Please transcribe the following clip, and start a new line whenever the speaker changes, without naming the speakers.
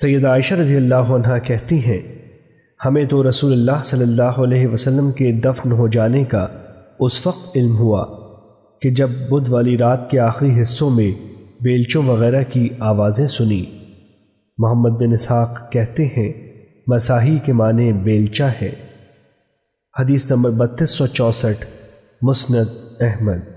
سید عائشہ رضی اللہ عنہ کہتی ہیں، ہمیں تو رسول اللہ صلی اللہ علیہ وسلم کے دفن ہو جانے کا اس وقت علم ہوا کہ جب بدھ والی رات کے آخری حصوں میں بیلچوں وغیرہ کی آوازیں سنی۔ محمد بن اسحاق کہتے ہیں مساحی کے معنی بیلچہ ہے۔ حدیث نمبر بتیس سو چونسٹھ، مسند احمد۔